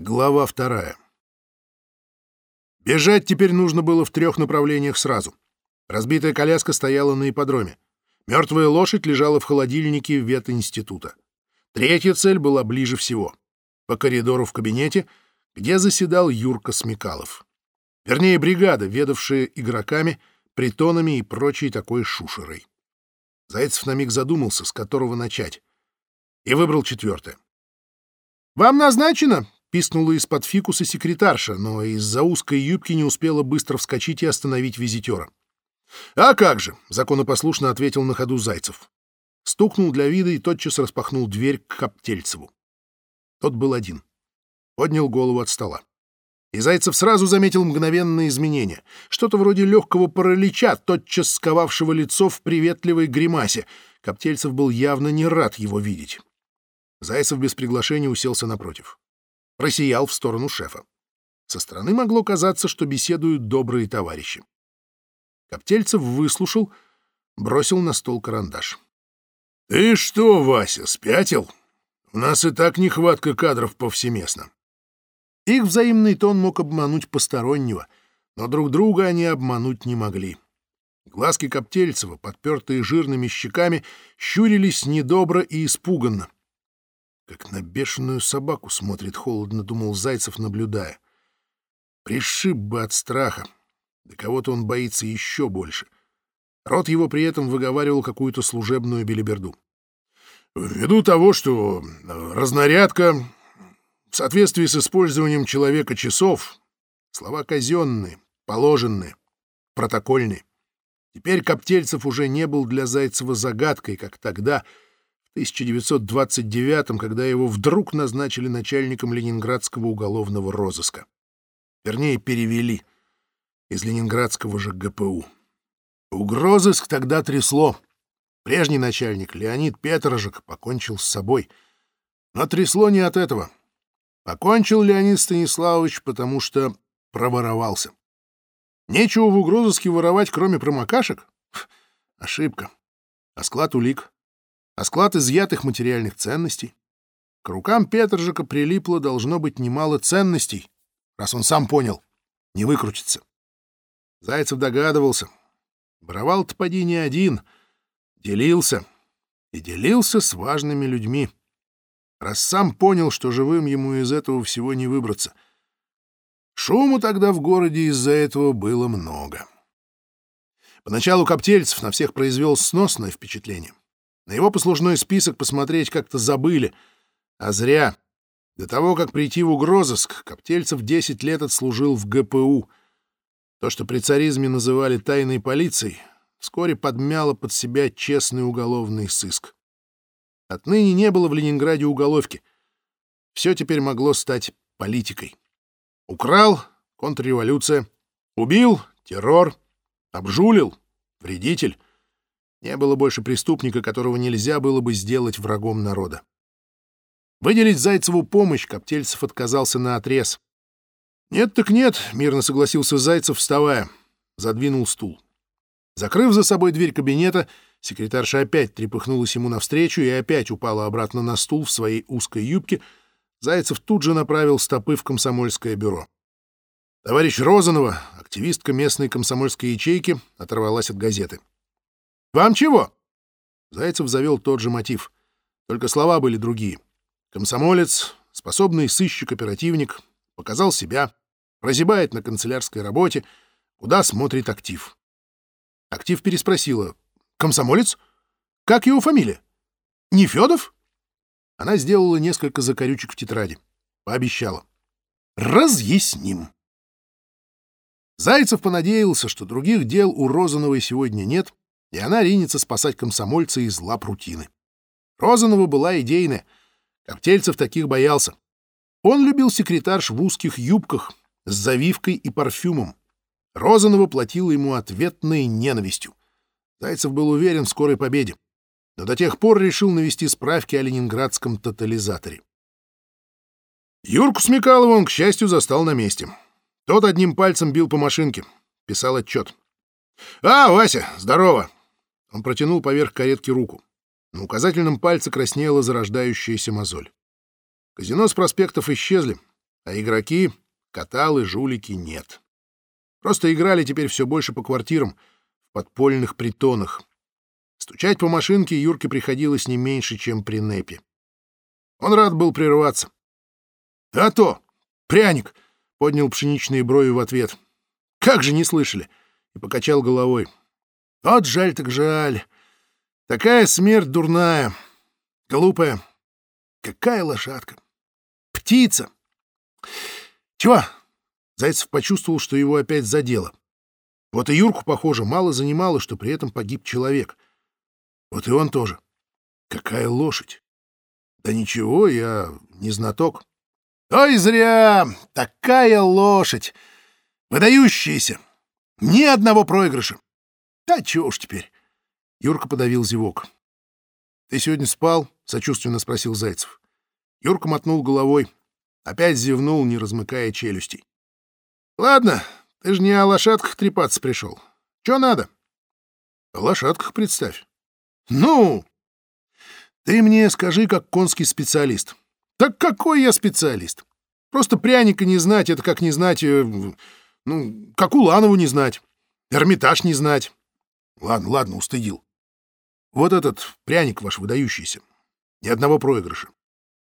Глава вторая. Бежать теперь нужно было в трех направлениях сразу. Разбитая коляска стояла на ипподроме. Мертвая лошадь лежала в холодильнике ветинститута. Третья цель была ближе всего. По коридору в кабинете, где заседал Юрка Смекалов. Вернее, бригада, ведавшая игроками, притонами и прочей такой шушерой. Зайцев на миг задумался, с которого начать. И выбрал четвертое. «Вам назначено?» — пискнула из-под фикуса секретарша, но из-за узкой юбки не успела быстро вскочить и остановить визитера. «А как же!» — законопослушно ответил на ходу Зайцев. Стукнул для вида и тотчас распахнул дверь к Коптельцеву. Тот был один. Поднял голову от стола. И Зайцев сразу заметил мгновенное изменение. Что-то вроде легкого паралича, тотчас сковавшего лицо в приветливой гримасе. Коптельцев был явно не рад его видеть. Зайцев без приглашения уселся напротив просиял в сторону шефа. Со стороны могло казаться, что беседуют добрые товарищи. Коптельцев выслушал, бросил на стол карандаш. — Ты что, Вася, спятил? У нас и так нехватка кадров повсеместно. Их взаимный тон мог обмануть постороннего, но друг друга они обмануть не могли. Глазки Коптельцева, подпертые жирными щеками, щурились недобро и испуганно. Как на бешеную собаку смотрит холодно, думал Зайцев, наблюдая. Пришиб бы от страха. Да кого-то он боится еще больше. Рот его при этом выговаривал какую-то служебную белиберду. Ввиду того, что э, разнарядка в соответствии с использованием человека часов, слова казенные, положенные, протокольные. Теперь Коптельцев уже не был для Зайцева загадкой, как тогда — 1929 когда его вдруг назначили начальником Ленинградского уголовного розыска. Вернее, перевели из Ленинградского же ГПУ. Угрозыск тогда трясло. Прежний начальник, Леонид Петрожек, покончил с собой. Но трясло не от этого. Покончил Леонид Станиславович, потому что проворовался. Нечего в угрозыске воровать, кроме промокашек? Ошибка. А склад улик? А склад изъятых материальных ценностей. К рукам Петржика прилипло должно быть немало ценностей, раз он сам понял, не выкрутится. Зайцев догадывался. Воровал-то поди не один, делился. И делился с важными людьми. Раз сам понял, что живым ему из этого всего не выбраться. Шуму тогда в городе из-за этого было много. Поначалу Коптельцев на всех произвел сносное впечатление. На его послужной список посмотреть как-то забыли. А зря. До того, как прийти в угрозыск, Коптельцев 10 лет отслужил в ГПУ. То, что при царизме называли тайной полицией, вскоре подмяло под себя честный уголовный сыск. Отныне не было в Ленинграде уголовки. Все теперь могло стать политикой. Украл — контрреволюция. Убил — террор. Обжулил — вредитель. Не было больше преступника, которого нельзя было бы сделать врагом народа. Выделить Зайцеву помощь Коптельцев отказался на отрез. «Нет так нет», — мирно согласился Зайцев, вставая. Задвинул стул. Закрыв за собой дверь кабинета, секретарша опять трепыхнулась ему навстречу и опять упала обратно на стул в своей узкой юбке. Зайцев тут же направил стопы в комсомольское бюро. Товарищ Розанова, активистка местной комсомольской ячейки, оторвалась от газеты. «Вам чего?» Зайцев завел тот же мотив. Только слова были другие. Комсомолец, способный сыщик-оперативник, показал себя, прозябает на канцелярской работе, куда смотрит актив. Актив переспросила. «Комсомолец? Как его фамилия? Не Федов?» Она сделала несколько закорючек в тетради. Пообещала. «Разъясним». Зайцев понадеялся, что других дел у Розановой сегодня нет, и она ринется спасать комсомольца из лап рутины. Розанова была идейная, Коптельцев таких боялся. Он любил секретарш в узких юбках с завивкой и парфюмом. Розанова платила ему ответной ненавистью. Зайцев был уверен в скорой победе, но до тех пор решил навести справки о ленинградском тотализаторе. Юрку Смекалова он, к счастью, застал на месте. Тот одним пальцем бил по машинке, писал отчет. «А, Вася, здорово! Он протянул поверх каретки руку. На указательном пальце краснела зарождающаяся мозоль. Казино с проспектов исчезли. а игроки, каталы, жулики нет. Просто играли теперь все больше по квартирам, в подпольных притонах. Стучать по машинке Юрке приходилось не меньше, чем при Непе. Он рад был прерваться. — А то! Пряник! — поднял пшеничные брови в ответ. — Как же не слышали! — и покачал головой. — Вот жаль так жаль. Такая смерть дурная, глупая. Какая лошадка! Птица! Чего? Зайцев почувствовал, что его опять задело. Вот и Юрку, похоже, мало занимало, что при этом погиб человек. Вот и он тоже. Какая лошадь! Да ничего, я не знаток. Ой, зря! Такая лошадь! Выдающаяся! Ни одного проигрыша! Да чего уж теперь? Юрка подавил зевок. «Ты сегодня спал?» — сочувственно спросил Зайцев. Юрка мотнул головой. Опять зевнул, не размыкая челюстей. «Ладно, ты же не о лошадках трепаться пришел. Че надо?» «О лошадках представь». «Ну, ты мне скажи, как конский специалист. Так какой я специалист? Просто пряника не знать — это как не знать... Э, ну, как Уланову не знать. Эрмитаж не знать. Ладно, ладно, устыдил. Вот этот пряник ваш выдающийся. Ни одного проигрыша.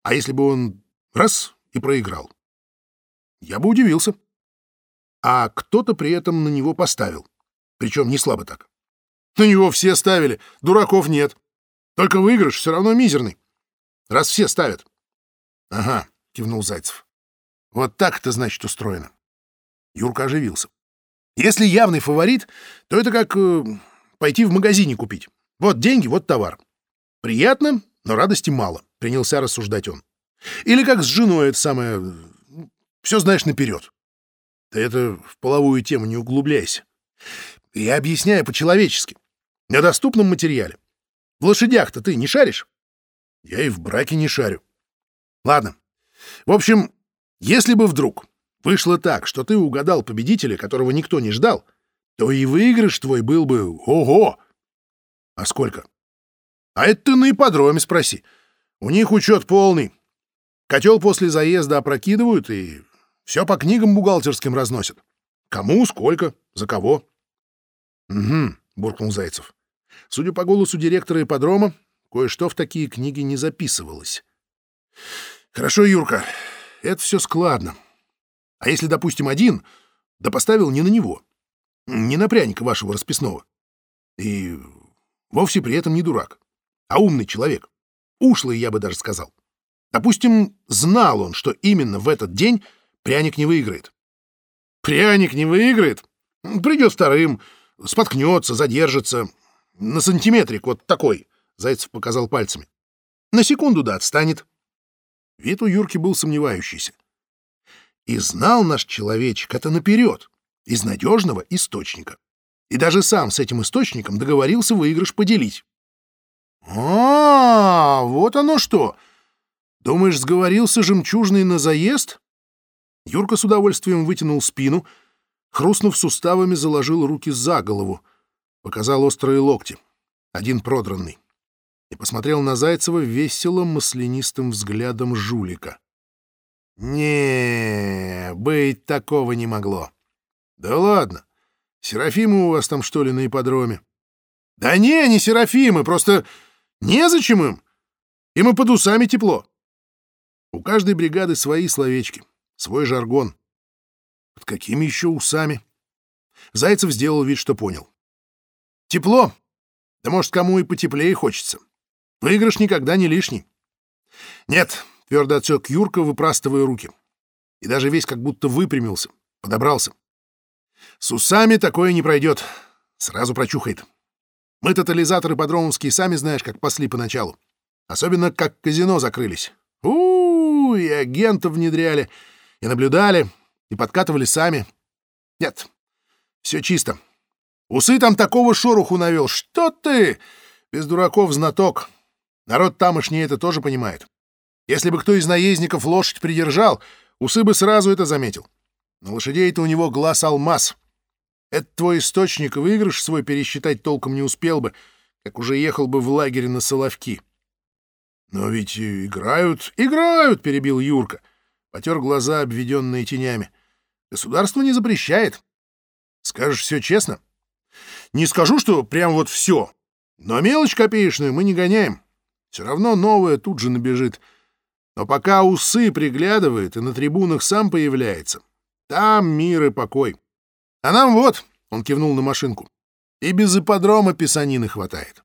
А если бы он раз и проиграл? Я бы удивился. А кто-то при этом на него поставил. Причем не слабо так. На него все ставили, дураков нет. Только выигрыш все равно мизерный. Раз все ставят. — Ага, — кивнул Зайцев. — Вот так это, значит, устроено. Юрка оживился. Если явный фаворит, то это как э, пойти в магазине купить. Вот деньги, вот товар. Приятно, но радости мало, — принялся рассуждать он. Или как с женой это самое... Все знаешь наперед. Ты это в половую тему не углубляйся. Я объясняю по-человечески. На доступном материале. В лошадях-то ты не шаришь? Я и в браке не шарю. Ладно. В общем, если бы вдруг вышло так, что ты угадал победителя, которого никто не ждал, то и выигрыш твой был бы ого! А сколько? А это ты на ипподроме спроси. У них учет полный. Котел после заезда опрокидывают и все по книгам бухгалтерским разносят. Кому, сколько, за кого. — Угу, — буркнул Зайцев. Судя по голосу директора ипподрома, кое-что в такие книги не записывалось. «Хорошо, Юрка, это все складно. А если, допустим, один, да поставил не на него, не на пряника вашего расписного, и вовсе при этом не дурак, а умный человек, ушлый, я бы даже сказал. Допустим, знал он, что именно в этот день пряник не выиграет. Пряник не выиграет? Придет вторым, споткнется, задержится, на сантиметрик вот такой, — Зайцев показал пальцами. На секунду да отстанет. Вид у Юрки был сомневающийся. И знал наш человечек это наперед, из надежного источника. И даже сам с этим источником договорился выигрыш поделить. А, -а, -а вот оно что! Думаешь, сговорился жемчужный на заезд? Юрка с удовольствием вытянул спину, хрустнув суставами, заложил руки за голову — показал острые локти, один продранный, и посмотрел на Зайцева веселым маслянистым взглядом жулика. Не быть такого не могло. Да ладно, Серафимы у вас там, что ли, на ипподроме? Да не, не Серафимы, просто незачем им. Им и под усами тепло. У каждой бригады свои словечки, свой жаргон. Под какими еще усами? Зайцев сделал вид, что понял. Тепло. Да может, кому и потеплее хочется. Выигрыш никогда не лишний. Нет, твердо отсек Юрка, выпрастывая руки. И даже весь как будто выпрямился, подобрался. С усами такое не пройдет. Сразу прочухает. Мы тотализаторы подромовские сами знаешь, как пасли поначалу. Особенно, как казино закрылись. у, -у, и агентов внедряли, и наблюдали, и подкатывали сами. Нет, все чисто. Усы там такого шороху навел. Что ты? Без дураков знаток. Народ тамошний это тоже понимает. Если бы кто из наездников лошадь придержал, усы бы сразу это заметил. На лошадей-то у него глаз алмаз. Это твой источник, выигрыш свой пересчитать толком не успел бы, как уже ехал бы в лагере на Соловки. — Но ведь играют, играют, — перебил Юрка. потер глаза, обведенные тенями. Государство не запрещает. Скажешь все честно? Не скажу, что прям вот все. Но мелочь копеечную мы не гоняем. Все равно новое тут же набежит. Но пока усы приглядывает и на трибунах сам появляется, там мир и покой. А нам вот, — он кивнул на машинку, — и без ипподрома писанины хватает.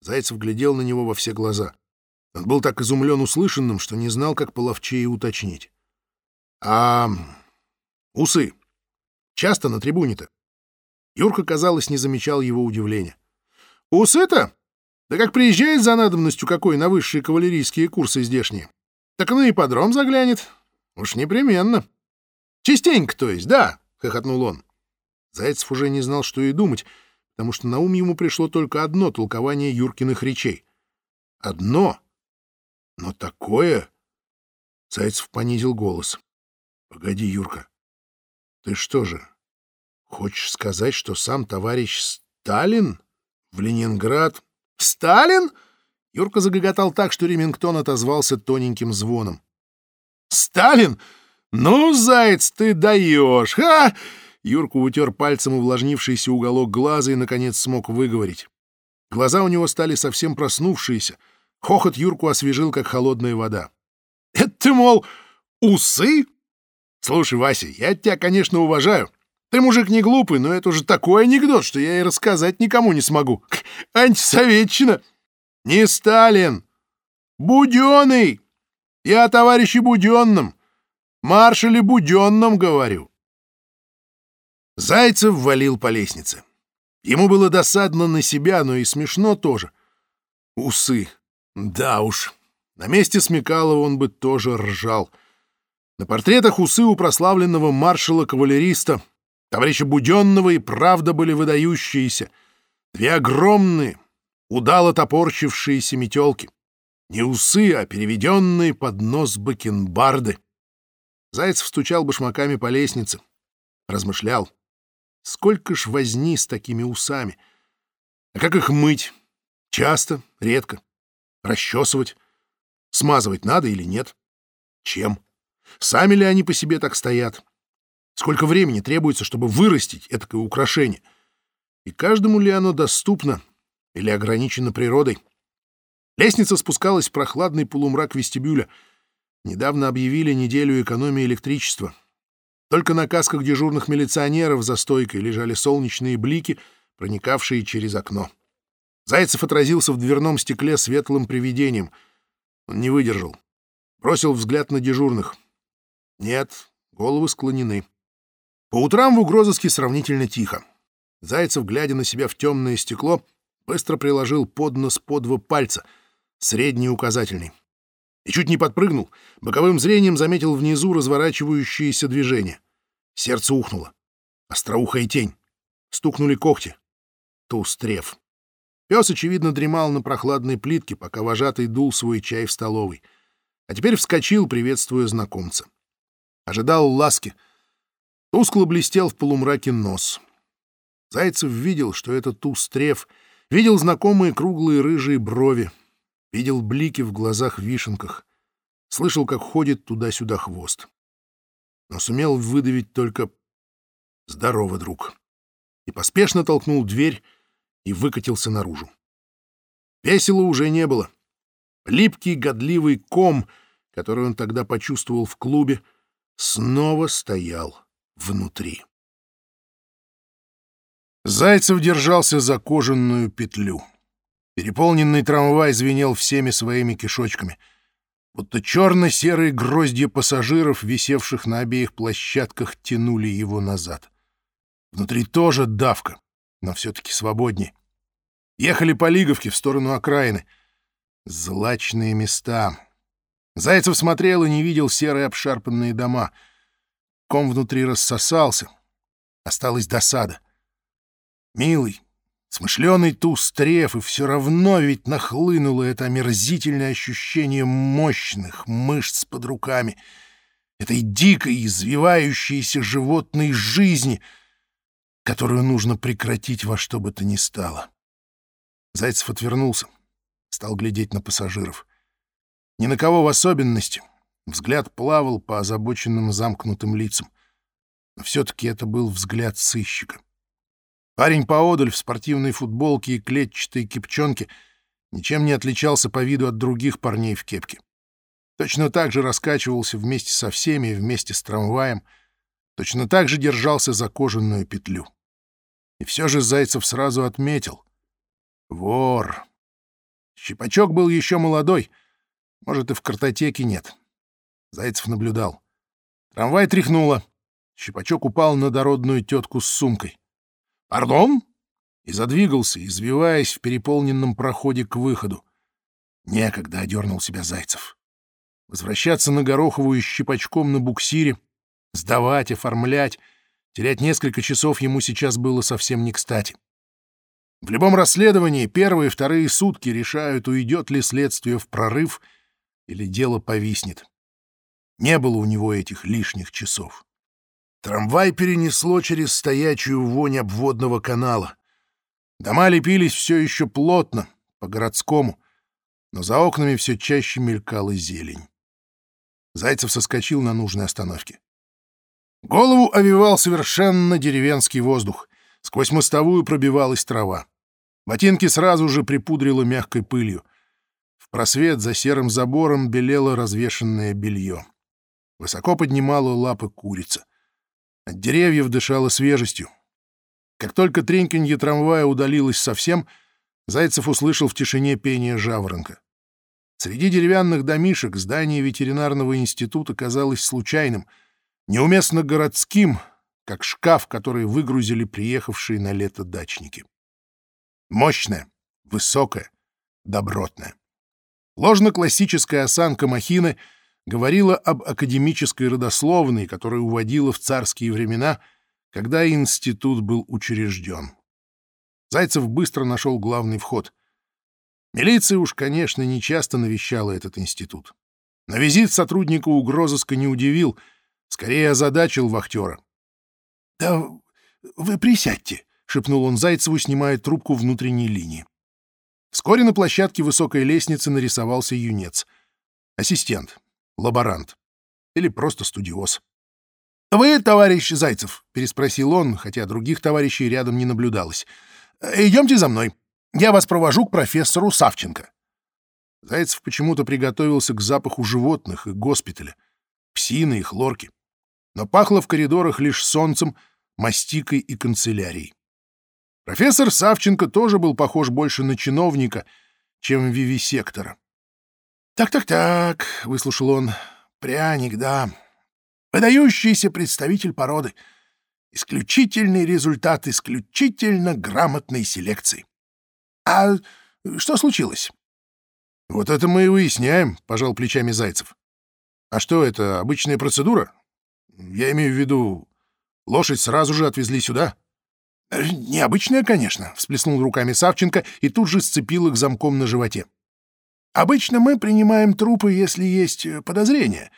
Зайцев глядел на него во все глаза. Он был так изумлен услышанным, что не знал, как половчее уточнить. — А усы часто на трибуне-то? Юрка, казалось, не замечал его удивления. — Усы-то? Да как приезжает за надобностью какой на высшие кавалерийские курсы здешние, так на ипподром заглянет. Уж непременно. — Частенько, то есть, да, — хохотнул он. Зайцев уже не знал, что и думать, потому что на ум ему пришло только одно толкование Юркиных речей. Одно, но такое... Зайцев понизил голос. — Погоди, Юрка, ты что же, хочешь сказать, что сам товарищ Сталин в Ленинград... — Сталин? Юрка загоготал так, что Ремингтон отозвался тоненьким звоном. — Сталин? Ну, заяц, ты даешь! Ха! Юрка утер пальцем увлажнившийся уголок глаза и, наконец, смог выговорить. Глаза у него стали совсем проснувшиеся. Хохот Юрку освежил, как холодная вода. — Это ты, мол, усы? Слушай, Вася, я тебя, конечно, уважаю. Ты мужик не глупый, но это уже такой анекдот, что я и рассказать никому не смогу. Антисоветчина. Не Сталин. Буденный. Я о товарище Буденном. Маршале Буденном говорю. Зайцев валил по лестнице. Ему было досадно на себя, но и смешно тоже. Усы. Да уж. На месте Смекалова он бы тоже ржал. На портретах усы у прославленного маршала-кавалериста, товарища Буденного и правда были выдающиеся. Две огромные, удало топорчившиеся метелки. Не усы, а переведенные под нос бакенбарды. Зайцев стучал башмаками по лестнице. Размышлял. Сколько ж возни с такими усами? А как их мыть? Часто, редко. Расчесывать? Смазывать надо или нет? Чем? Сами ли они по себе так стоят? Сколько времени требуется, чтобы вырастить это украшение? И каждому ли оно доступно или ограничено природой? Лестница спускалась в прохладный полумрак вестибюля. Недавно объявили неделю экономии электричества. Только на касках дежурных милиционеров за стойкой лежали солнечные блики, проникавшие через окно. Зайцев отразился в дверном стекле светлым привидением. Он не выдержал. Бросил взгляд на дежурных. Нет, головы склонены. По утрам в угрозыске сравнительно тихо. Зайцев, глядя на себя в темное стекло, быстро приложил под нос по два пальца, средний указательный. И чуть не подпрыгнул, боковым зрением заметил внизу разворачивающееся движение. Сердце ухнуло. Остроухая тень. Стукнули когти. Тустрев. Пес, очевидно, дремал на прохладной плитке, пока вожатый дул свой чай в столовой. А теперь вскочил, приветствуя знакомца. Ожидал ласки. Тускло блестел в полумраке нос. Зайцев видел, что это Тустрев, видел знакомые круглые рыжие брови, видел блики в глазах-вишенках, слышал, как ходит туда-сюда хвост. Но сумел выдавить только «Здорово, друг!» и поспешно толкнул дверь, и выкатился наружу. Весело уже не было. Липкий, годливый ком, который он тогда почувствовал в клубе, снова стоял внутри. Зайцев держался за кожаную петлю. Переполненный трамвай звенел всеми своими кишочками. Будто черно-серые гроздья пассажиров, висевших на обеих площадках, тянули его назад. Внутри тоже давка но все-таки свободнее. Ехали по Лиговке в сторону окраины. Злачные места. Зайцев смотрел и не видел серые обшарпанные дома. Ком внутри рассосался. Осталась досада. Милый, смышленый туз треф, и все равно ведь нахлынуло это омерзительное ощущение мощных мышц под руками, этой дикой, извивающейся животной жизни — которую нужно прекратить во что бы то ни стало. Зайцев отвернулся, стал глядеть на пассажиров. Ни на кого в особенности, Взгляд плавал по озабоченным замкнутым лицам. Но все-таки это был взгляд сыщика. Парень поодаль в спортивной футболке и клетчатой кипчонке ничем не отличался по виду от других парней в кепке. Точно так же раскачивался вместе со всеми, вместе с трамваем, точно так же держался за кожаную петлю. И все же Зайцев сразу отметил. Вор. Щипачок был еще молодой, может, и в картотеке нет. Зайцев наблюдал. Трамвай тряхнуло. Щипачок упал на дородную тетку с сумкой. «Пардон?» И задвигался, извиваясь в переполненном проходе к выходу. Некогда одернул себя Зайцев. Возвращаться на Гороховую щипачком на буксире, сдавать, оформлять, терять несколько часов ему сейчас было совсем не кстати. В любом расследовании первые и вторые сутки решают, уйдет ли следствие в прорыв или дело повиснет. Не было у него этих лишних часов. Трамвай перенесло через стоячую вонь обводного канала. Дома лепились все еще плотно, по-городскому, но за окнами все чаще мелькала зелень. Зайцев соскочил на нужной остановке. Голову овивал совершенно деревенский воздух. Сквозь мостовую пробивалась трава. Ботинки сразу же припудрило мягкой пылью. В просвет за серым забором белело развешенное белье. Высоко поднимала лапы курица. От деревьев дышало свежестью. Как только треньканье трамвая удалилось совсем, Зайцев услышал в тишине пение жаворонка. Среди деревянных домишек здание ветеринарного института казалось случайным — неуместно городским, как шкаф, который выгрузили приехавшие на лето дачники. Мощная, высокая, добротная. Ложно-классическая осанка махины говорила об академической родословной, которая уводила в царские времена, когда институт был учрежден. Зайцев быстро нашел главный вход. Милиция уж, конечно, нечасто навещала этот институт. Но визит сотрудника угрозыска не удивил — Скорее озадачил вахтера. — Да вы присядьте, — шепнул он Зайцеву, снимая трубку внутренней линии. Вскоре на площадке высокой лестницы нарисовался юнец. Ассистент, лаборант или просто студиоз. — Вы, товарищ Зайцев? — переспросил он, хотя других товарищей рядом не наблюдалось. — Идемте за мной. Я вас провожу к профессору Савченко. Зайцев почему-то приготовился к запаху животных и госпиталя, псины и хлорки но пахло в коридорах лишь солнцем, мастикой и канцелярией. Профессор Савченко тоже был похож больше на чиновника, чем вивисектора. «Так-так-так», — выслушал он, — «пряник, да. Выдающийся представитель породы. Исключительный результат исключительно грамотной селекции. А что случилось?» «Вот это мы и выясняем», — пожал плечами Зайцев. «А что, это обычная процедура? Я имею в виду, лошадь сразу же отвезли сюда. Э, необычная, конечно, всплеснул руками Савченко и тут же сцепил их замком на животе. Обычно мы принимаем трупы, если есть э, подозрение.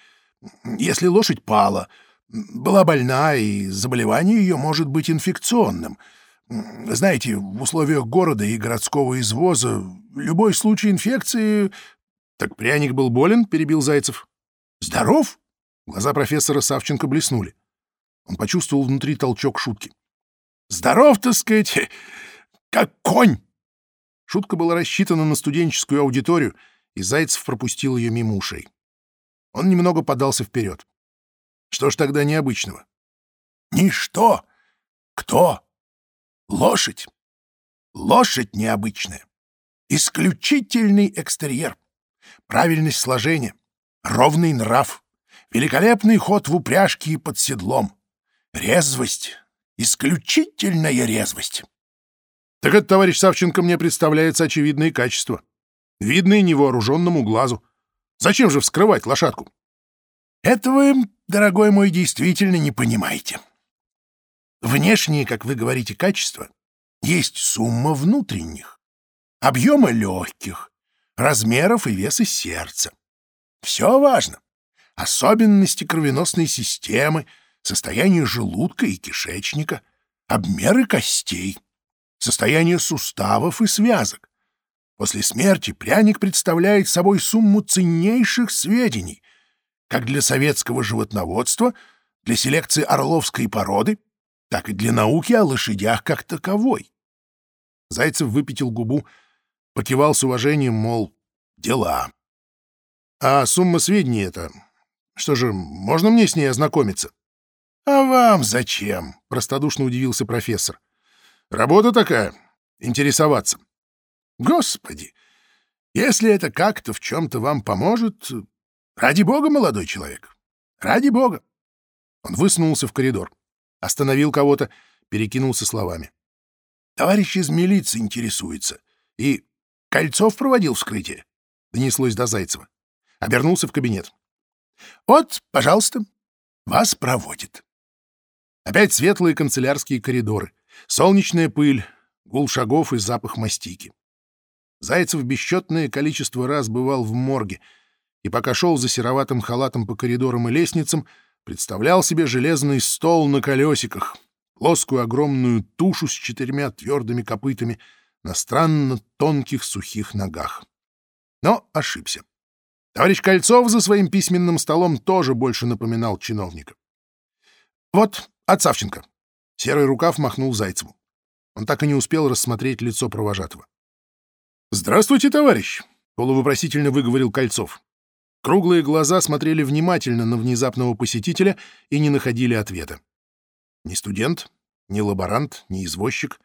Если лошадь пала, была больна, и заболевание ее может быть инфекционным. Знаете, в условиях города и городского извоза любой случай инфекции... — Так пряник был болен? — перебил Зайцев. — Здоров? Глаза профессора Савченко блеснули. Он почувствовал внутри толчок шутки. «Здоров, так сказать, как конь!» Шутка была рассчитана на студенческую аудиторию, и Зайцев пропустил ее мимо ушей. Он немного подался вперед. Что ж тогда необычного? «Ничто! Кто? Лошадь! Лошадь необычная! Исключительный экстерьер, правильность сложения, ровный нрав, Великолепный ход в упряжке и под седлом. Резвость. Исключительная резвость. Так это, товарищ Савченко, мне представляется очевидные качества. Видные невооруженному глазу. Зачем же вскрывать лошадку? Это вы, дорогой мой, действительно не понимаете. Внешние, как вы говорите, качества есть сумма внутренних, объема легких, размеров и веса сердца. Все важно особенности кровеносной системы, состояние желудка и кишечника, обмеры костей, состояние суставов и связок. После смерти пряник представляет собой сумму ценнейших сведений. как для советского животноводства, для селекции орловской породы, так и для науки о лошадях как таковой. Зайцев выпятил губу, покивал с уважением, мол, дела. А сумма сведений это... Что же, можно мне с ней ознакомиться? — А вам зачем? — простодушно удивился профессор. — Работа такая — интересоваться. — Господи! Если это как-то в чем-то вам поможет, ради бога, молодой человек, ради бога. Он высунулся в коридор, остановил кого-то, перекинулся словами. Товарищ из милиции интересуется. И Кольцов проводил вскрытие. Донеслось до Зайцева. Обернулся в кабинет. Вот, пожалуйста, вас проводит. Опять светлые канцелярские коридоры, солнечная пыль, гул шагов и запах мастики. Зайцев бесчетное количество раз бывал в морге, и пока шел за сероватым халатом по коридорам и лестницам, представлял себе железный стол на колесиках, плоскую огромную тушу с четырьмя твердыми копытами на странно тонких сухих ногах. Но ошибся. Товарищ Кольцов за своим письменным столом тоже больше напоминал чиновника. «Вот от Савченко». Серый рукав махнул Зайцеву. Он так и не успел рассмотреть лицо провожатого. «Здравствуйте, товарищ!» — полувопросительно выговорил Кольцов. Круглые глаза смотрели внимательно на внезапного посетителя и не находили ответа. Ни студент, ни лаборант, ни извозчик,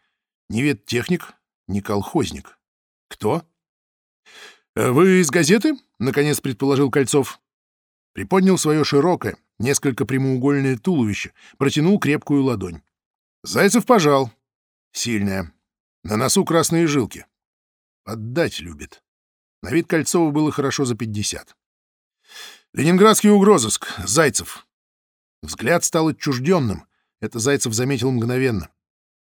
ни веттехник, ни колхозник. Кто? «Э, «Вы из газеты?» — наконец предположил Кольцов. Приподнял свое широкое, несколько прямоугольное туловище, протянул крепкую ладонь. Зайцев пожал. Сильная. На носу красные жилки. Отдать любит. На вид Кольцова было хорошо за пятьдесят. Ленинградский угрозыск. Зайцев. Взгляд стал отчужденным. Это Зайцев заметил мгновенно.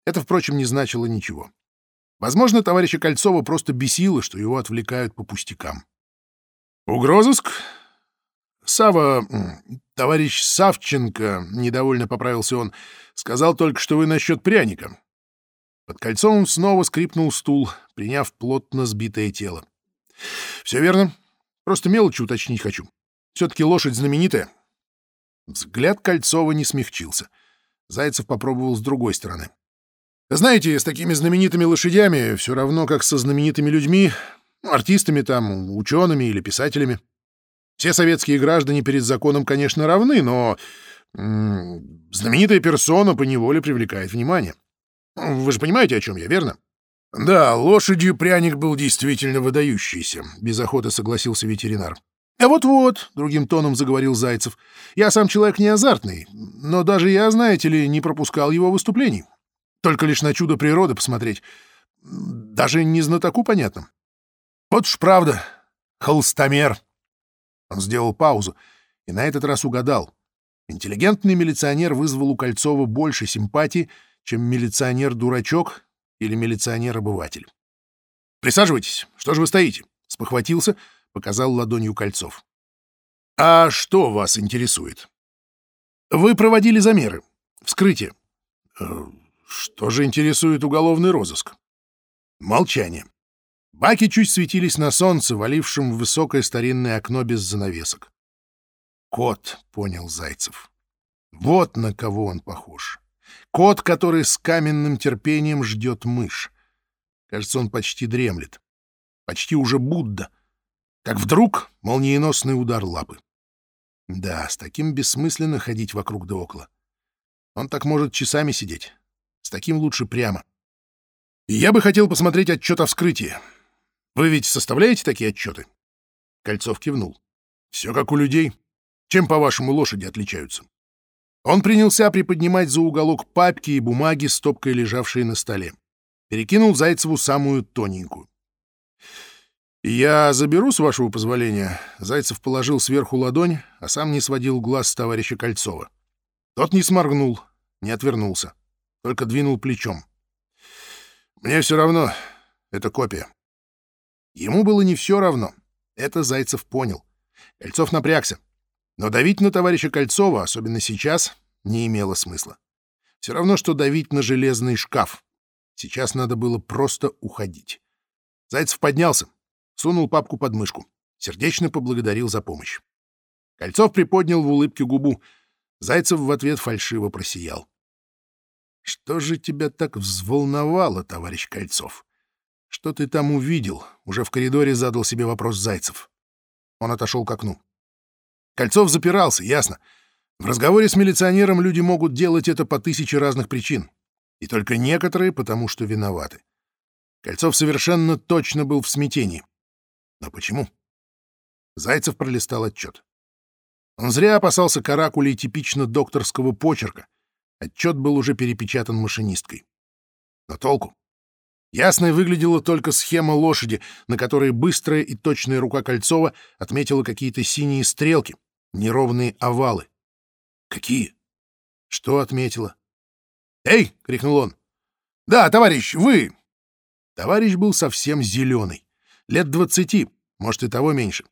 Это, впрочем, не значило ничего. Возможно, товарища Кольцова просто бесило, что его отвлекают по пустякам. «Угрозыск? Сава, товарищ Савченко, — недовольно поправился он, — сказал только, что вы насчет пряника. Под кольцом снова скрипнул стул, приняв плотно сбитое тело. — Все верно. Просто мелочи уточнить хочу. Все-таки лошадь знаменитая. Взгляд Кольцова не смягчился. Зайцев попробовал с другой стороны. Знаете, с такими знаменитыми лошадями все равно, как со знаменитыми людьми, артистами там, учеными или писателями. Все советские граждане перед законом, конечно, равны, но знаменитая персона поневоле привлекает внимание. Вы же понимаете, о чем я, верно? Да, лошадью пряник был действительно выдающийся, без охоты согласился ветеринар. А вот-вот, другим тоном заговорил Зайцев, я сам человек не азартный, но даже я, знаете ли, не пропускал его выступлений. Только лишь на чудо природы посмотреть. Даже не знатоку понятно. Вот ж правда, холстомер. Он сделал паузу и на этот раз угадал. Интеллигентный милиционер вызвал у Кольцова больше симпатии, чем милиционер-дурачок или милиционер-обыватель. «Присаживайтесь. Что же вы стоите?» — спохватился, показал ладонью Кольцов. «А что вас интересует?» «Вы проводили замеры. Вскрытие». «Э, «Что же интересует уголовный розыск?» Молчание. Баки чуть светились на солнце, валившем в высокое старинное окно без занавесок. «Кот», — понял Зайцев. «Вот на кого он похож». Кот, который с каменным терпением ждет мышь. Кажется, он почти дремлет. Почти уже Будда. Как вдруг молниеносный удар лапы. Да, с таким бессмысленно ходить вокруг да около. Он так может часами сидеть. С таким лучше прямо. И я бы хотел посмотреть отчет о вскрытии. Вы ведь составляете такие отчеты? Кольцов кивнул. Все как у людей. Чем, по-вашему, лошади отличаются? Он принялся приподнимать за уголок папки и бумаги, стопкой лежавшие на столе. Перекинул Зайцеву самую тоненькую. «Я заберу, с вашего позволения». Зайцев положил сверху ладонь, а сам не сводил глаз с товарища Кольцова. Тот не сморгнул, не отвернулся, только двинул плечом. «Мне все равно. Это копия». Ему было не все равно. Это Зайцев понял. Кольцов напрягся. Но давить на товарища Кольцова, особенно сейчас, не имело смысла. Все равно, что давить на железный шкаф. Сейчас надо было просто уходить. Зайцев поднялся, сунул папку под мышку, сердечно поблагодарил за помощь. Кольцов приподнял в улыбке губу. Зайцев в ответ фальшиво просиял. — Что же тебя так взволновало, товарищ Кольцов? Что ты там увидел? Уже в коридоре задал себе вопрос Зайцев. Он отошел к окну. Кольцов запирался, ясно. В разговоре с милиционером люди могут делать это по тысяче разных причин. И только некоторые потому, что виноваты. Кольцов совершенно точно был в смятении. Но почему? Зайцев пролистал отчет. Он зря опасался каракулей типично докторского почерка. Отчет был уже перепечатан машинисткой. Но толку? Ясной выглядела только схема лошади, на которой быстрая и точная рука Кольцова отметила какие-то синие стрелки, неровные овалы. Какие? Что отметила? «Эй!» — крикнул он. «Да, товарищ, вы!» Товарищ был совсем зеленый, лет двадцати, может, и того меньше.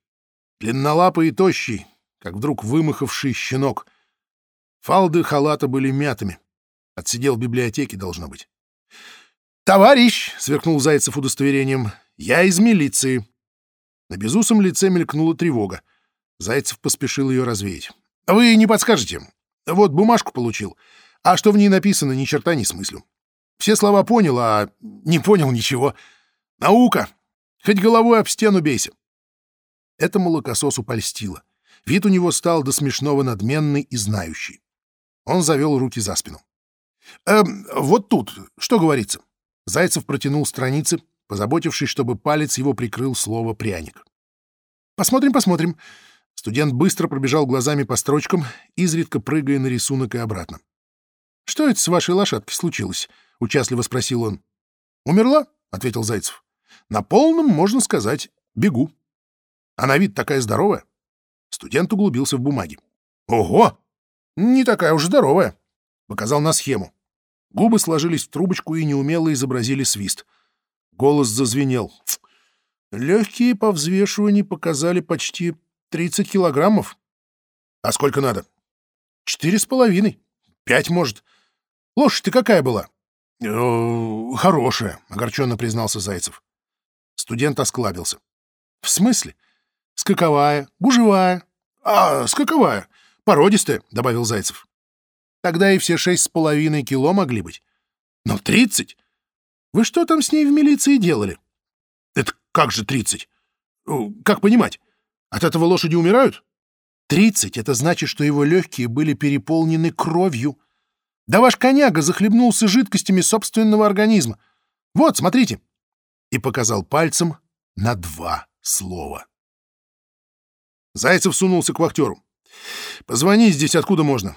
Длиннолапый и тощий, как вдруг вымахавший щенок. Фалды халата были мятыми. Отсидел в библиотеке, должно быть. «Товарищ!» — сверкнул Зайцев удостоверением. «Я из милиции». На безусом лице мелькнула тревога. Зайцев поспешил ее развеять. «Вы не подскажете? Вот бумажку получил. А что в ней написано, ни черта не смыслю. Все слова понял, а не понял ничего. Наука! Хоть головой об стену бейся!» Это молокососу польстило. Вид у него стал до смешного надменный и знающий. Он завел руки за спину. «Э, вот тут, что говорится?» Зайцев протянул страницы, позаботившись, чтобы палец его прикрыл слово «пряник». «Посмотрим, посмотрим». Студент быстро пробежал глазами по строчкам, изредка прыгая на рисунок и обратно. «Что это с вашей лошадкой случилось?» — участливо спросил он. «Умерла?» — ответил Зайцев. «На полном, можно сказать, бегу. Она вид такая здоровая. Студент углубился в бумаги. «Ого! Не такая уж здоровая!» Показал на схему. Губы сложились в трубочку и неумело изобразили свист. Голос зазвенел. Легкие по взвешиванию показали почти 30 килограммов. А сколько надо? Четыре с половиной. Пять, может. Лошадь ты какая была? «Э, хорошая, огорченно признался Зайцев. Студент осклабился. В смысле? Скаковая, гужевая. А, скаковая. Породистая, — добавил Зайцев. Тогда и все шесть с половиной кило могли быть. Но тридцать? Вы что там с ней в милиции делали? Это как же тридцать? Как понимать? От этого лошади умирают? Тридцать — это значит, что его легкие были переполнены кровью. Да ваш коняга захлебнулся жидкостями собственного организма. Вот, смотрите. И показал пальцем на два слова. Зайцев сунулся к вахтеру. «Позвони здесь откуда можно».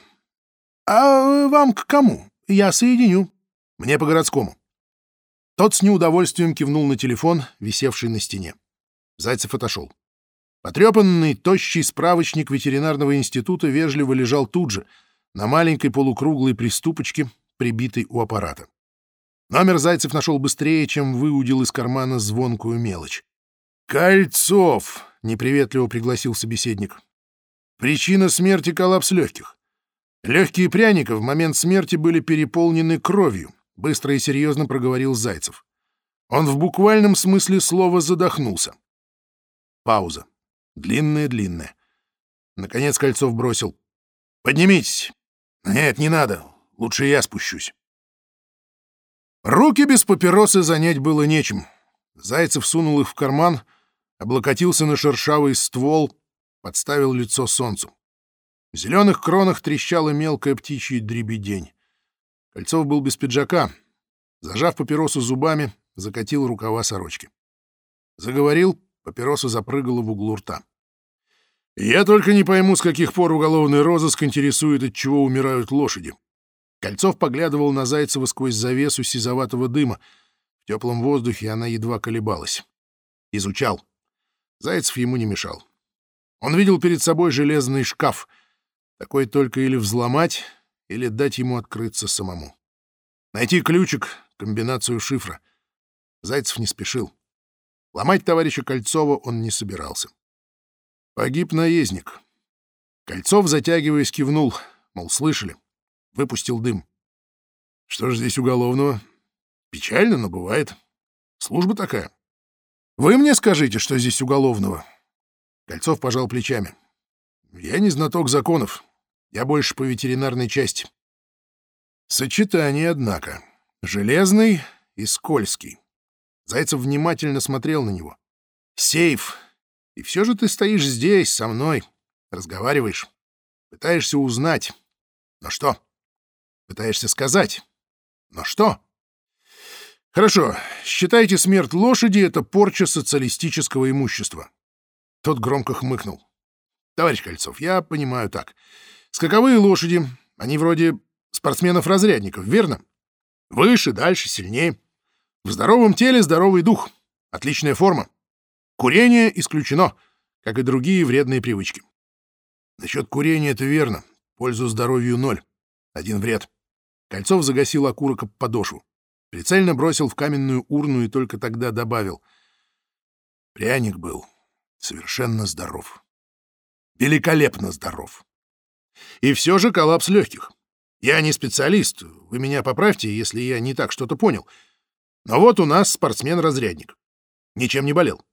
«А вам к кому? Я соединю». «Мне по городскому». Тот с неудовольствием кивнул на телефон, висевший на стене. Зайцев отошел. Потрепанный, тощий справочник ветеринарного института вежливо лежал тут же, на маленькой полукруглой приступочке, прибитой у аппарата. Номер Зайцев нашел быстрее, чем выудил из кармана звонкую мелочь. «Кольцов!» — неприветливо пригласил собеседник. «Причина смерти — коллапс легких. Легкие пряника в момент смерти были переполнены кровью», — быстро и серьезно проговорил Зайцев. Он в буквальном смысле слова задохнулся. Пауза. Длинная-длинная. Наконец Кольцов бросил. «Поднимитесь!» «Нет, не надо. Лучше я спущусь». Руки без папиросы занять было нечем. Зайцев сунул их в карман, облокотился на шершавый ствол, подставил лицо солнцу. В зеленых кронах трещала мелкая птичья дребедень. Кольцов был без пиджака. Зажав папиросу зубами, закатил рукава сорочки. Заговорил, папироса запрыгала в углу рта. «Я только не пойму, с каких пор уголовный розыск интересует, от чего умирают лошади». Кольцов поглядывал на Зайцева сквозь завесу сизоватого дыма. В теплом воздухе она едва колебалась. Изучал. Зайцев ему не мешал. Он видел перед собой железный шкаф. Такой только или взломать, или дать ему открыться самому. Найти ключик, комбинацию шифра. Зайцев не спешил. Ломать товарища Кольцова он не собирался. Погиб наездник. Кольцов, затягиваясь, кивнул, мол, слышали. Выпустил дым. Что ж здесь уголовного? Печально, но бывает. Служба такая. Вы мне скажите, что здесь уголовного?» Кольцов пожал плечами. Я не знаток законов. Я больше по ветеринарной части. Сочетание, однако. Железный и скользкий. Зайцев внимательно смотрел на него. Сейф. И все же ты стоишь здесь, со мной, разговариваешь, пытаешься узнать. Но что? Пытаешься сказать. Но что? Хорошо, считайте смерть лошади — это порча социалистического имущества. Тот громко хмыкнул. Товарищ Кольцов, я понимаю так. Скаковые лошади, они вроде спортсменов-разрядников, верно? Выше, дальше, сильнее. В здоровом теле здоровый дух. Отличная форма. Курение исключено, как и другие вредные привычки. Насчет курения это верно. Пользу здоровью ноль. Один вред. Кольцов загасил окурок об подошву. Прицельно бросил в каменную урну и только тогда добавил. Пряник был совершенно здоров. Великолепно здоров. И все же коллапс легких. Я не специалист, вы меня поправьте, если я не так что-то понял. Но вот у нас спортсмен-разрядник. Ничем не болел.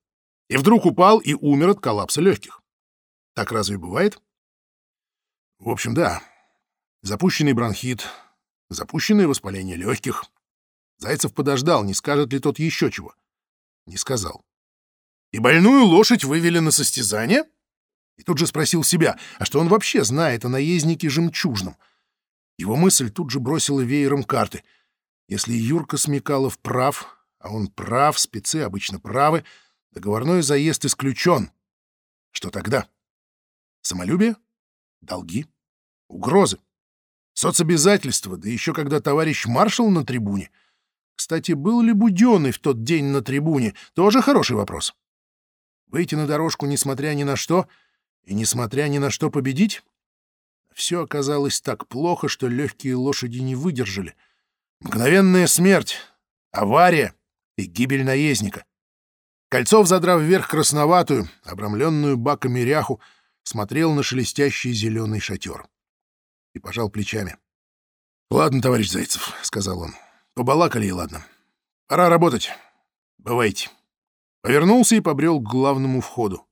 И вдруг упал и умер от коллапса легких. Так разве бывает? В общем, да. Запущенный бронхит, запущенное воспаление легких. Зайцев подождал, не скажет ли тот еще чего. Не сказал. И больную лошадь вывели на состязание? И тут же спросил себя, а что он вообще знает о наезднике жемчужном? Его мысль тут же бросила веером карты. Если Юрка Смекалов прав, а он прав, спецы обычно правы, договорной заезд исключен. Что тогда? Самолюбие? Долги? Угрозы? Соцобязательства, да еще когда товарищ маршал на трибуне. Кстати, был ли Буденный в тот день на трибуне? Тоже хороший вопрос. Выйти на дорожку, несмотря ни на что, и, несмотря ни на что, победить? Все оказалось так плохо, что легкие лошади не выдержали. Мгновенная смерть, авария и гибель наездника. Кольцов, задрав вверх красноватую, обрамленную баками ряху, смотрел на шелестящий зеленый шатер и пожал плечами. «Ладно, товарищ Зайцев», — сказал он. «Побалакали и ладно. Пора работать. Бывайте». Повернулся и побрел к главному входу.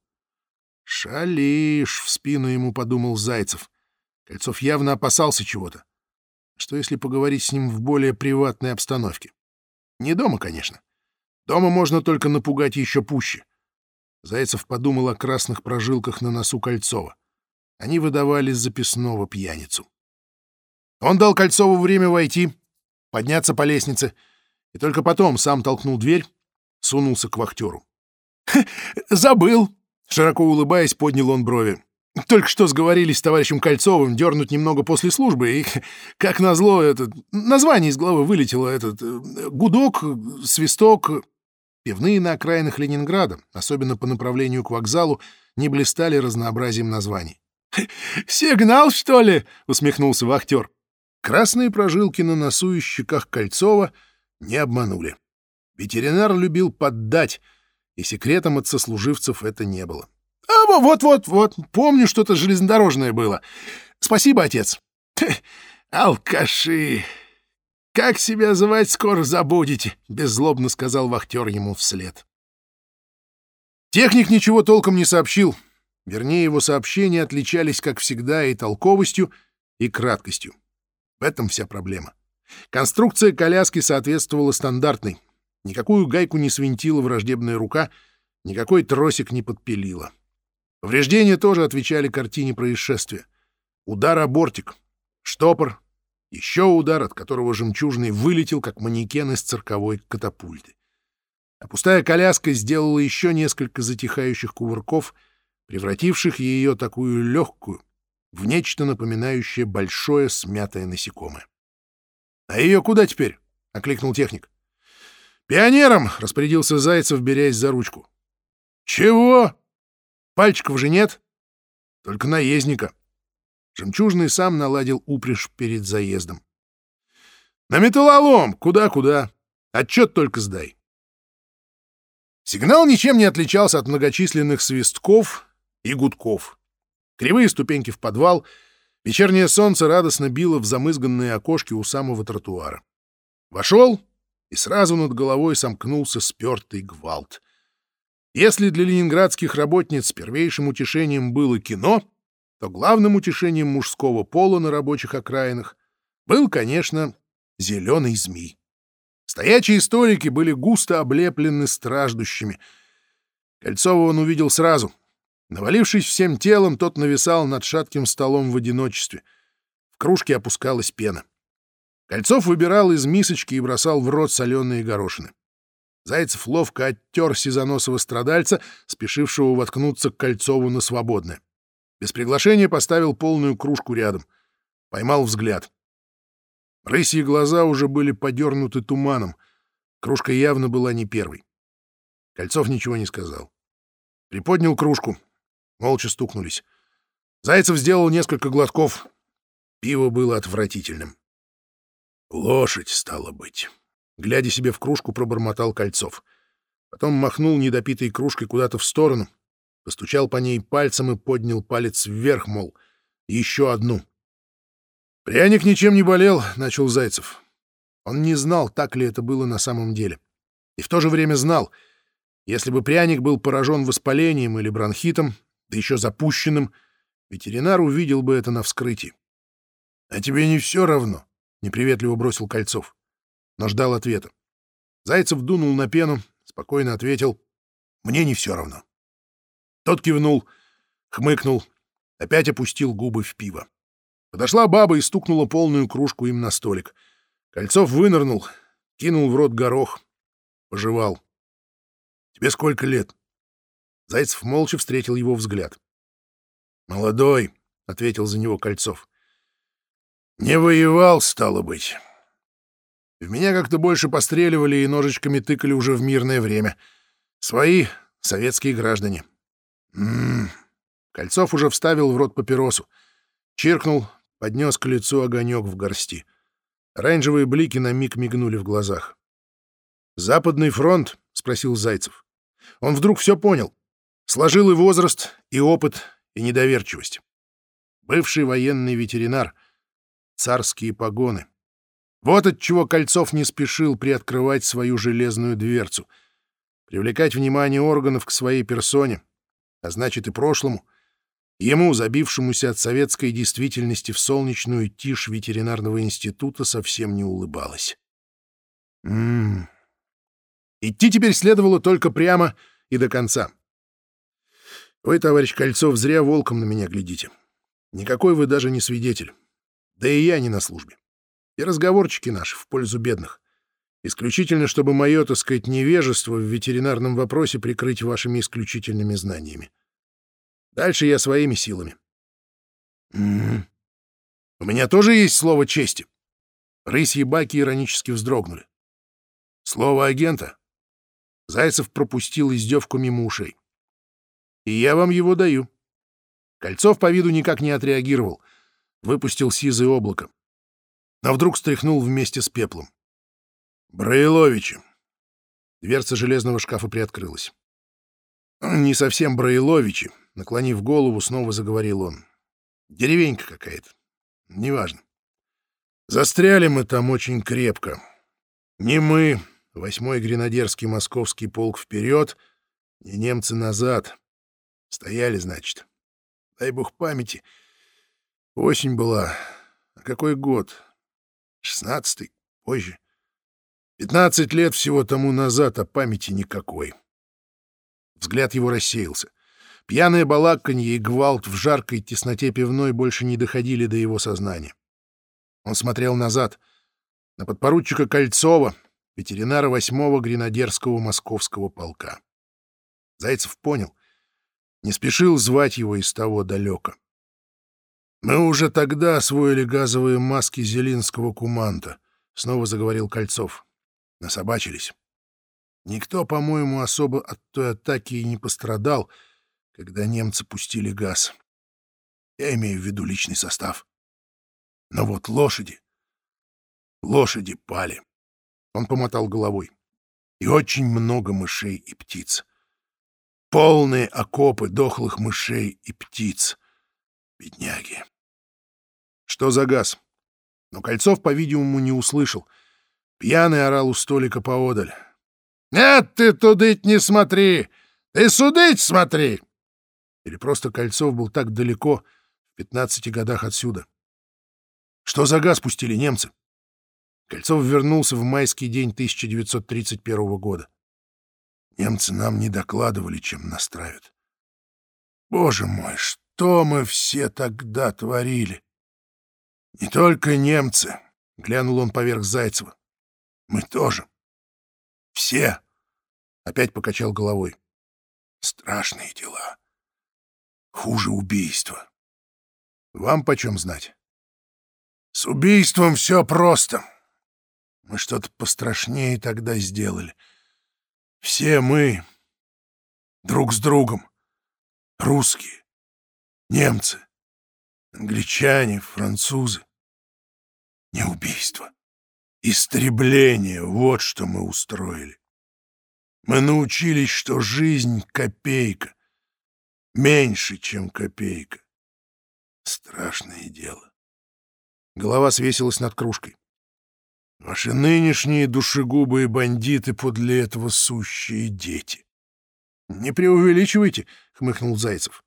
«Шалишь!» — в спину ему подумал Зайцев. Кольцов явно опасался чего-то. Что если поговорить с ним в более приватной обстановке? Не дома, конечно. Дома можно только напугать еще пуще. Зайцев подумал о красных прожилках на носу Кольцова. Они выдавали записного пьяницу. Он дал Кольцову время войти, подняться по лестнице, и только потом сам толкнул дверь, сунулся к вахтеру. «Забыл!» — широко улыбаясь, поднял он брови. «Только что сговорились с товарищем Кольцовым дернуть немного после службы, и, как назло, этот, название из головы вылетело, этот, гудок, свисток...» Пивные на окраинах Ленинграда, особенно по направлению к вокзалу, не блистали разнообразием названий. «Сигнал, что ли?» — усмехнулся вахтер. Красные прожилки на носу и щеках Кольцова не обманули. Ветеринар любил поддать, и секретом от сослуживцев это не было. «А, вот-вот-вот, помню, что-то железнодорожное было. Спасибо, отец». «Алкаши! Как себя звать скоро забудете?» — беззлобно сказал вахтер ему вслед. Техник ничего толком не сообщил. Вернее, его сообщения отличались, как всегда, и толковостью, и краткостью. В этом вся проблема. Конструкция коляски соответствовала стандартной. Никакую гайку не свинтила враждебная рука, никакой тросик не подпилила. Повреждения тоже отвечали картине происшествия. Удар о бортик, штопор, еще удар, от которого жемчужный вылетел, как манекен из цирковой катапульты. А пустая коляска сделала еще несколько затихающих кувырков — превративших ее такую легкую в нечто напоминающее большое смятое насекомое. — А ее куда теперь? — окликнул техник. — Пионером! — распорядился Зайцев, берясь за ручку. — Чего? Пальчиков же нет? Только наездника. Жемчужный сам наладил упряжь перед заездом. — На металлолом! Куда-куда? Отчет только сдай. Сигнал ничем не отличался от многочисленных свистков, и гудков. Кривые ступеньки в подвал, вечернее солнце радостно било в замызганные окошки у самого тротуара. Вошел, и сразу над головой сомкнулся спертый гвалт. Если для ленинградских работниц первейшим утешением было кино, то главным утешением мужского пола на рабочих окраинах был, конечно, зеленый змей. Стоячие столики были густо облеплены страждущими. Кольцова он увидел сразу. Навалившись всем телом, тот нависал над шатким столом в одиночестве. В кружке опускалась пена. Кольцов выбирал из мисочки и бросал в рот соленые горошины. Зайцев ловко оттер сизоносого страдальца, спешившего воткнуться к Кольцову на свободное. Без приглашения поставил полную кружку рядом. Поймал взгляд. Рысьи глаза уже были подернуты туманом. Кружка явно была не первой. Кольцов ничего не сказал. Приподнял кружку. Молча стукнулись. Зайцев сделал несколько глотков. Пиво было отвратительным. Лошадь, стало быть. Глядя себе в кружку, пробормотал Кольцов. Потом махнул недопитой кружкой куда-то в сторону, постучал по ней пальцем и поднял палец вверх, мол, еще одну. «Пряник ничем не болел», — начал Зайцев. Он не знал, так ли это было на самом деле. И в то же время знал, если бы пряник был поражен воспалением или бронхитом, да еще запущенным, ветеринар увидел бы это на вскрытии. «А тебе не все равно?» — неприветливо бросил Кольцов но ждал ответа. Зайцев дунул на пену, спокойно ответил «Мне не все равно». Тот кивнул, хмыкнул, опять опустил губы в пиво. Подошла баба и стукнула полную кружку им на столик. Кольцов вынырнул, кинул в рот горох, пожевал. «Тебе сколько лет?» Зайцев молча встретил его взгляд. «Молодой», — ответил за него Кольцов. «Не воевал, стало быть. В меня как-то больше постреливали и ножичками тыкали уже в мирное время. Свои советские граждане. М Кольцов уже вставил в рот папиросу. Чиркнул, поднес к лицу огонек в горсти. Оранжевые блики на миг мигнули в глазах. «Западный фронт?» — спросил Зайцев. Он вдруг все понял. Сложил и возраст, и опыт, и недоверчивость. Бывший военный ветеринар. Царские погоны. Вот от чего Кольцов не спешил приоткрывать свою железную дверцу. Привлекать внимание органов к своей персоне, а значит и прошлому, ему, забившемуся от советской действительности в солнечную тишь ветеринарного института, совсем не улыбалось. М -м -м. Идти теперь следовало только прямо и до конца. Вы, товарищ Кольцов, зря волком на меня глядите. Никакой вы даже не свидетель. Да и я не на службе и разговорчики наши в пользу бедных. Исключительно, чтобы мое, так сказать, невежество в ветеринарном вопросе прикрыть вашими исключительными знаниями. Дальше я своими силами. М -м -м. У меня тоже есть слово чести. Рысьи баки иронически вздрогнули. Слово агента. Зайцев пропустил издевку мимо ушей. И я вам его даю. Кольцов по виду никак не отреагировал. Выпустил сизое облако но вдруг стряхнул вместе с пеплом. «Браиловичи!» Дверца железного шкафа приоткрылась. «Не совсем Браиловичи», — наклонив голову, снова заговорил он. «Деревенька какая-то. Неважно. Застряли мы там очень крепко. Не мы, восьмой гренадерский московский полк вперед, не немцы назад. Стояли, значит. Дай бог памяти. Осень была. А какой год? Шестнадцатый, позже. Пятнадцать лет всего тому назад, а памяти никакой. Взгляд его рассеялся. Пьяное балаканье и гвалт в жаркой тесноте пивной больше не доходили до его сознания. Он смотрел назад, на подпоручика Кольцова, ветеринара восьмого гренадерского московского полка. Зайцев понял, не спешил звать его из того далека. «Мы уже тогда освоили газовые маски Зелинского куманта», — снова заговорил Кольцов. Насобачились. Никто, по-моему, особо от той атаки и не пострадал, когда немцы пустили газ. Я имею в виду личный состав. Но вот лошади... Лошади пали. Он помотал головой. И очень много мышей и птиц. Полные окопы дохлых мышей и птиц. Бедняги. Что за газ? Но Кольцов, по-видимому, не услышал. Пьяный орал у столика поодаль. «Нет, ты тудыть не смотри! Ты судыть смотри!» Или просто Кольцов был так далеко, пятнадцати годах отсюда. Что за газ пустили немцы? Кольцов вернулся в майский день 1931 года. Немцы нам не докладывали, чем настраивают. Боже мой, что мы все тогда творили! Не только немцы, — глянул он поверх Зайцева. Мы тоже. Все. Опять покачал головой. Страшные дела. Хуже убийства. Вам почем знать? С убийством все просто. Мы что-то пострашнее тогда сделали. Все мы друг с другом. Русские, немцы, англичане, французы. Не убийство. Истребление — вот что мы устроили. Мы научились, что жизнь — копейка. Меньше, чем копейка. Страшное дело. Голова свесилась над кружкой. Ваши нынешние душегубые бандиты подле этого сущие дети. — Не преувеличивайте, — хмыкнул Зайцев. —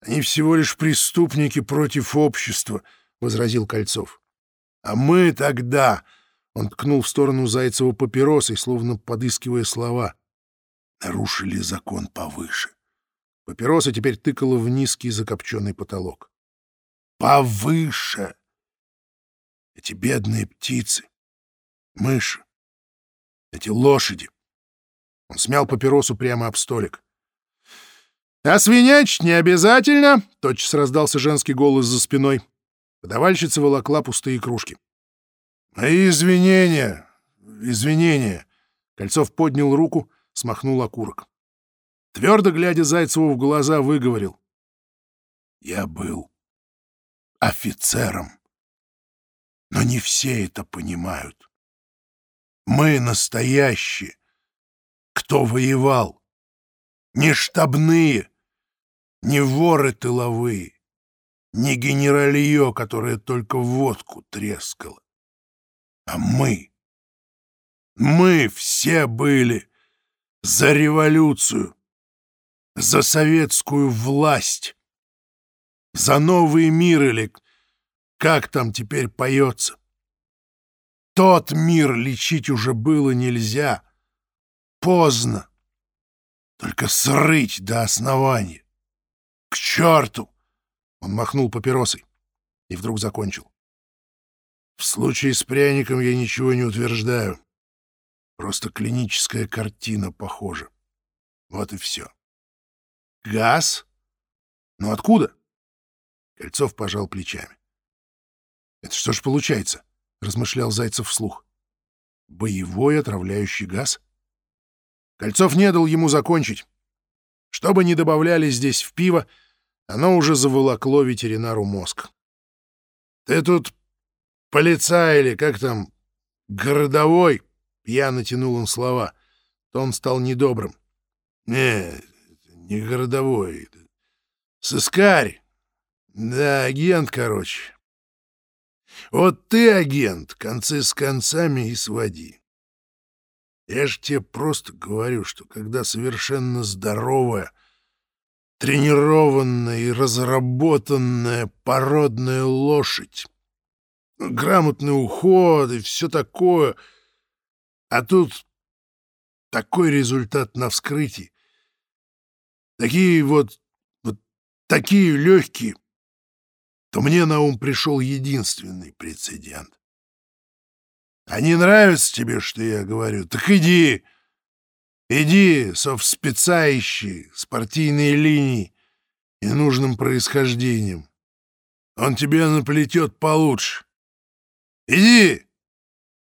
Они всего лишь преступники против общества, — возразил Кольцов. — А мы тогда... — он ткнул в сторону Зайцева папиросой, словно подыскивая слова. — Нарушили закон повыше. Папироса теперь тыкала в низкий закопченный потолок. — Повыше! Эти бедные птицы, мыши, эти лошади. Он смял папиросу прямо об столик. «А свинячить не обязательно!» — тотчас раздался женский голос за спиной. Подавальщица волокла пустые кружки. «Мои извинения! Извинения!» Кольцов поднял руку, смахнул окурок. Твердо глядя Зайцеву в глаза, выговорил. «Я был офицером, но не все это понимают. Мы настоящие, кто воевал. Не штабные, не воры тыловые, не генералье, которое только водку трескало. А мы, мы все были за революцию, за советскую власть, за новый мир или как там теперь поется. Тот мир лечить уже было нельзя. Поздно. Только срыть до основания. К черту! Он махнул папиросой и вдруг закончил. В случае с пряником я ничего не утверждаю. Просто клиническая картина похожа. Вот и все. Газ? Ну откуда? Кольцов пожал плечами. Это что ж получается? — размышлял Зайцев вслух. «Боевой отравляющий газ?» Кольцов не дал ему закончить. Что бы ни добавляли здесь в пиво, оно уже заволокло ветеринару мозг. «Ты тут полицай или как там, городовой?» Я натянул он слова. Тон стал недобрым. «Не, не городовой. Сыскарь. Да, агент, короче. Вот ты, агент, концы с концами и своди. Я же тебе просто говорю, что когда совершенно здоровая, тренированная и разработанная породная лошадь, грамотный уход и все такое, а тут такой результат на вскрытии, такие вот, вот такие легкие, то мне на ум пришел единственный прецедент. А не нравится тебе, что я говорю? Так иди, иди, совспецающий, с партийной линией и нужным происхождением. Он тебе наплетет получше. Иди!»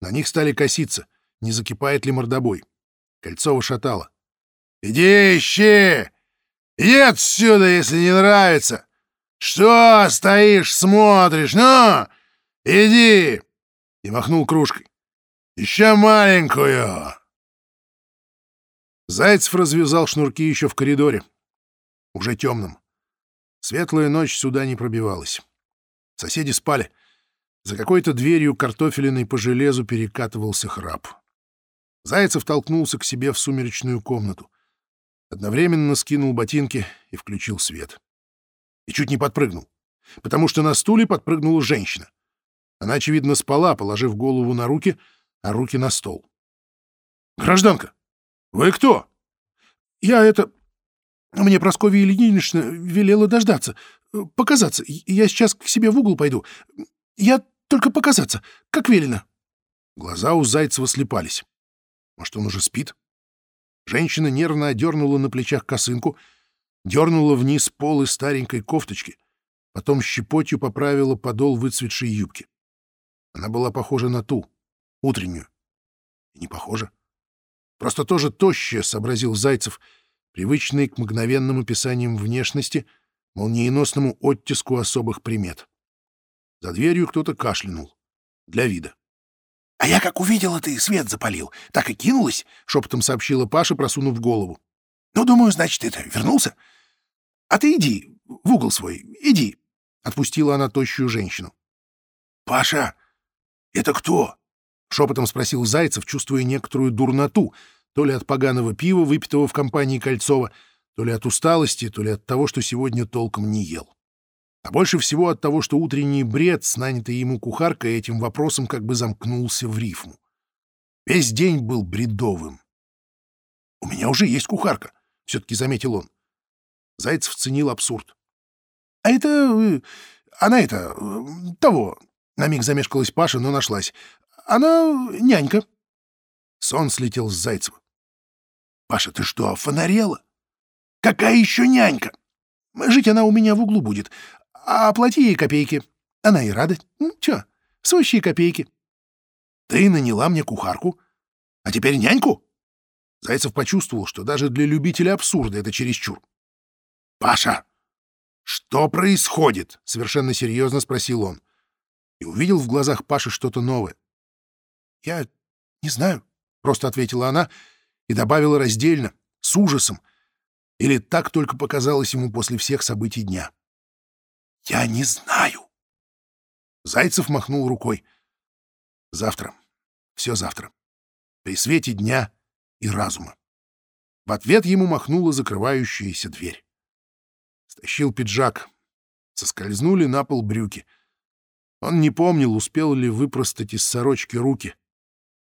На них стали коситься, не закипает ли мордобой. Кольцова шатало. «Иди, ищи! Иди отсюда, если не нравится! «Что стоишь, смотришь? Ну, иди!» И махнул кружкой. «Еще маленькую!» Зайцев развязал шнурки еще в коридоре, уже темным. Светлая ночь сюда не пробивалась. Соседи спали. За какой-то дверью картофелиной по железу перекатывался храп. Зайцев толкнулся к себе в сумеречную комнату. Одновременно скинул ботинки и включил свет и чуть не подпрыгнул. потому что на стуле подпрыгнула женщина. Она, очевидно, спала, положив голову на руки, а руки на стол. «Гражданка, вы кто?» «Я это... Мне Прасковья Ильинична велела дождаться, показаться. Я сейчас к себе в угол пойду. Я только показаться, как велено». Глаза у Зайцева слепались. Может, он уже спит? Женщина нервно одернула на плечах косынку, дернула вниз полы старенькой кофточки, потом щепотью поправила подол выцветшей юбки. Она была похожа на ту, утреннюю. И не похожа. Просто тоже тощая, сообразил Зайцев, привычный к мгновенным описаниям внешности, молниеносному оттиску особых примет. За дверью кто-то кашлянул. Для вида. — А я как увидела, ты свет запалил, так и кинулась, — шепотом сообщила Паша, просунув голову. — Ну, думаю, значит, это вернулся. — А ты иди в угол свой, иди, — отпустила она тощую женщину. — Паша, это кто? — шепотом спросил Зайцев, чувствуя некоторую дурноту, то ли от поганого пива, выпитого в компании Кольцова, то ли от усталости, то ли от того, что сегодня толком не ел. А больше всего от того, что утренний бред с нанятой ему кухаркой этим вопросом как бы замкнулся в рифму. Весь день был бредовым. «У меня уже есть кухарка», — все-таки заметил он. Зайцев ценил абсурд. «А это... Э, она это... Э, того...» На миг замешкалась Паша, но нашлась. «Она нянька». Сон слетел с Зайцева. «Паша, ты что, фонарела? Какая еще нянька? Жить она у меня в углу будет, а оплати ей копейки. Она и рада. Ну, чё, сущие копейки. Ты наняла мне кухарку, а теперь няньку? Зайцев почувствовал, что даже для любителя абсурда это чересчур. «Паша, что происходит?» — совершенно серьезно спросил он. И увидел в глазах Паши что-то новое. «Я не знаю», — просто ответила она и добавила раздельно, с ужасом. Или так только показалось ему после всех событий дня. Я не знаю. Зайцев махнул рукой. Завтра. Все завтра. При свете дня и разума. В ответ ему махнула закрывающаяся дверь. Стащил пиджак. Соскользнули на пол брюки. Он не помнил, успел ли выпростать из сорочки руки.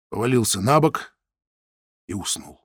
Повалился на бок и уснул.